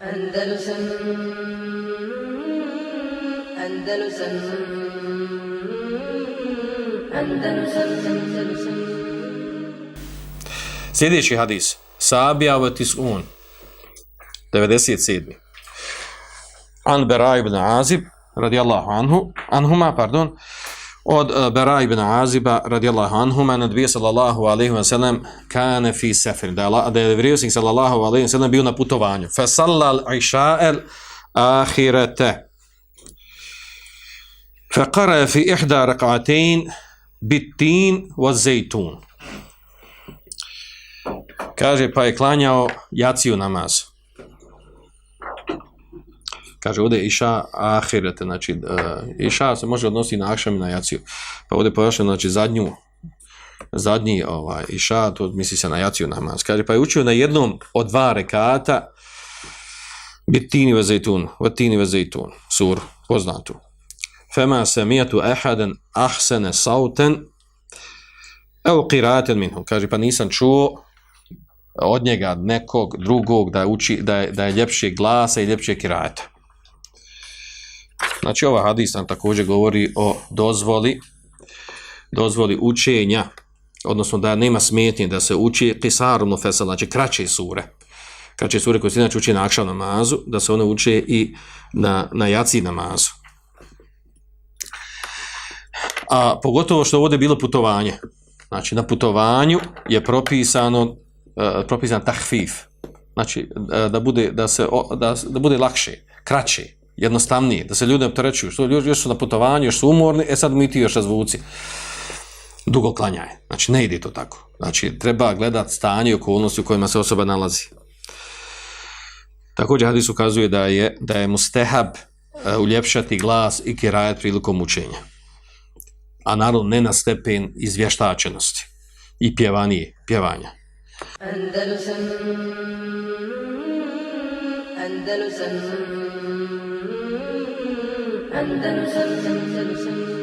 Andalusam Andalusam Andalusam Andalusam Sljedeći hadis. Sabija wa tis'un. 97. An Bera ibn Azib, radijallahu anhu, anhuma, pardon, od uh, Bera ibn Aziba, radijallahu anhuma, nad bije sallallahu alaihi wa sallam, kane fi sefir, da je, da je sallallahu alaihi wa sallam bio na putovanju. Fa sallal iša'el ahirete. Fa qara fi ihda rak'atain bitin wa zejtun. Kaže, pa je klanjao jaciju namaz. Kaže, ovdje iša ahirete, znači, uh, iša se može odnositi na akšam i na jaciju. Pa ovdje pojašnjeno, znači, zadnju, zadnji ovaj, iša, to misli se na jaciju namaz. Kaže, pa je učio na jednom od dva rekata bitini ve zejtun, vatini ve zejtun, sur, poznatu. Fema se mijetu ehaden ahsene sauten, evo qiraten minhu. Kaže, pa nisam čuo od njega nekog drugog da uči da je, da je ljepše glasa i ljepše kirajeta. Znači ova hadis nam također govori o dozvoli dozvoli učenja odnosno da nema smetnje da se uči kisarno fesel, znači kraće sure. Kraće sure koje se inače uči na akšav namazu, da se one uče i na, na jaci namazu. A pogotovo što ovdje bilo putovanje. Znači na putovanju je propisano uh, propisan tahfif. Znači, e, da bude, da, se, da, da bude lakše, kraće, jednostavnije, da se ljudi opterećuju, što ljudi još su na putovanju, još su umorni, e sad mi ti još razvuci. Dugo klanjaje. Znači, ne ide to tako. Znači, treba gledat stanje i okolnosti u kojima se osoba nalazi. Također, hadis ukazuje da je, da je mustehab uh, uljepšati glas i kirajat prilikom učenja. A naravno, ne na stepen izvještačenosti i pjevanije, pjevanja. Andalusam Andalusam Andalusam Andalusam